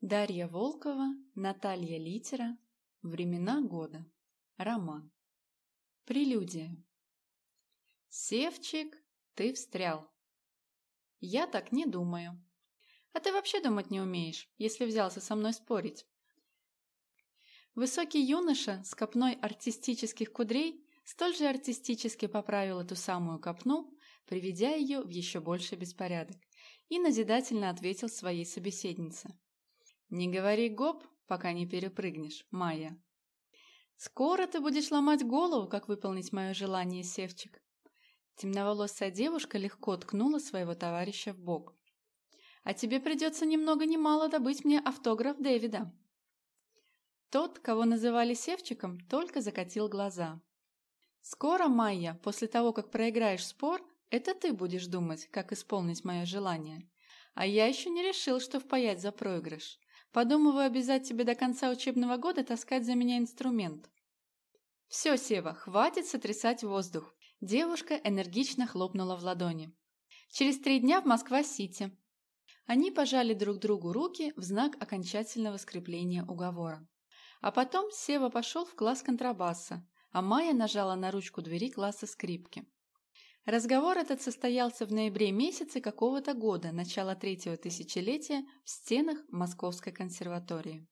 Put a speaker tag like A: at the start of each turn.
A: Дарья Волкова, Наталья Литера. Времена года. Роман. Прелюдия. Севчик, ты встрял. Я так не думаю. А ты вообще думать не умеешь, если взялся со мной спорить. Высокий юноша с копной артистических кудрей столь же артистически поправил эту самую копну, приведя ее в еще больший беспорядок, и назидательно ответил своей собеседнице. Не говори гоп, пока не перепрыгнешь, Майя. Скоро ты будешь ломать голову, как выполнить мое желание, Севчик. Темноволосая девушка легко ткнула своего товарища в бок. А тебе придется ни много ни мало добыть мне автограф Дэвида. Тот, кого называли Севчиком, только закатил глаза. Скоро, Майя, после того, как проиграешь спор, это ты будешь думать, как исполнить мое желание. А я еще не решил, что впаять за проигрыш. Подумываю обязать тебе до конца учебного года таскать за меня инструмент. Все, Сева, хватит сотрясать воздух. Девушка энергично хлопнула в ладони. Через три дня в Москва-Сити. Они пожали друг другу руки в знак окончательного скрепления уговора. А потом Сева пошел в класс контрабаса, а Майя нажала на ручку двери класса скрипки. Разговор этот состоялся в ноябре месяце какого-то года, начала третьего тысячелетия, в стенах Московской консерватории.